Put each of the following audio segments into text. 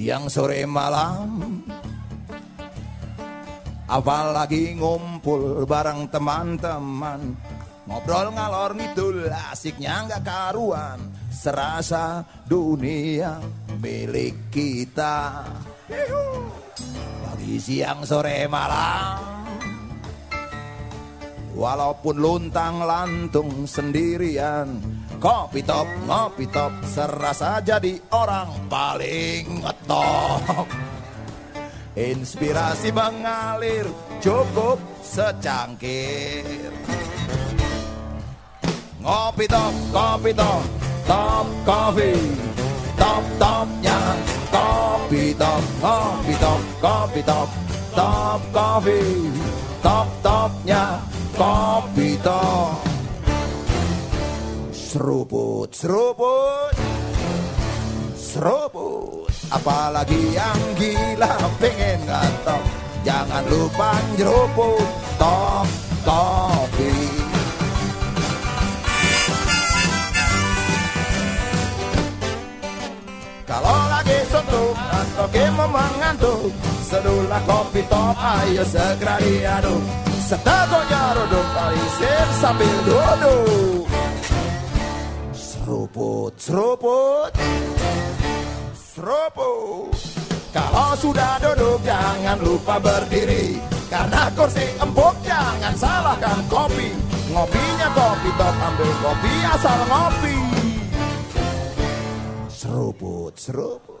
siang sore malam Apalagi ngumpul bareng teman-teman. Ngobrol ngalor ngidul asiknya nggak karuan. Serasa dunia milik kita. Pagi siang sore malam. Walaupun luntang lantung sendirian Kopi top, ngopi top Serasa jadi orang paling ngetop Inspirasi mengalir cukup secangkir. Ngopi top, kopi top, top kopi. Top topnya kopi top, ngopi top, kopi top Top kopi, top topnya kopi top Seruput, seruput. Seruput. Apalagi yang gila pengen ngatop Jangan lupa jeruput Top kopi Kalau lagi suntuk atau kemo mengantuk Sedulah kopi top ayo segera diaduk. Setegonya rodok alisir sambil duduk Seruput, seruput. Seruput. Kalau sudah duduk jangan lupa berdiri. Karena kursi empuk jangan salahkan kopi. Ngopinya kopi top ambil kopi asal ngopi. Seruput, seruput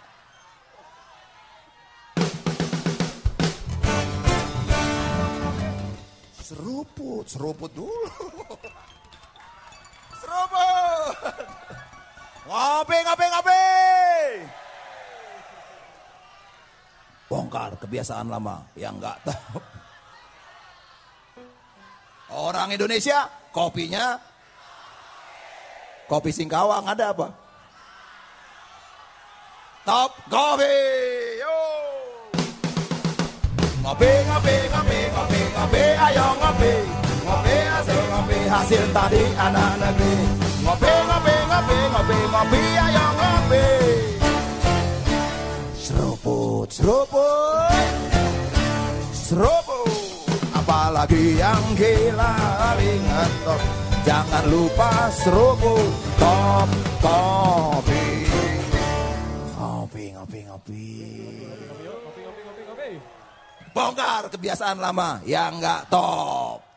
Seruput, seruput dulu. Seruput. Ngopi, ngopi, ngopi. Bongkar kebiasaan lama yang nggak tahu. Orang Indonesia kopinya kopi Singkawang ada apa? Top kopi. Yo. Ngopi, ngopi, ngopi, ngopi, ngopi. Hasil tadi anak negeri. Ngopi, ngopi, ngopi, ngopi, ngopi, ayo ngopi. Seruput, seruput, seruput. Apalagi yang gila ingat top. Jangan lupa seruput top kopi. Ngopi, ngopi, ngopi. Bongkar kebiasaan lama yang nggak top.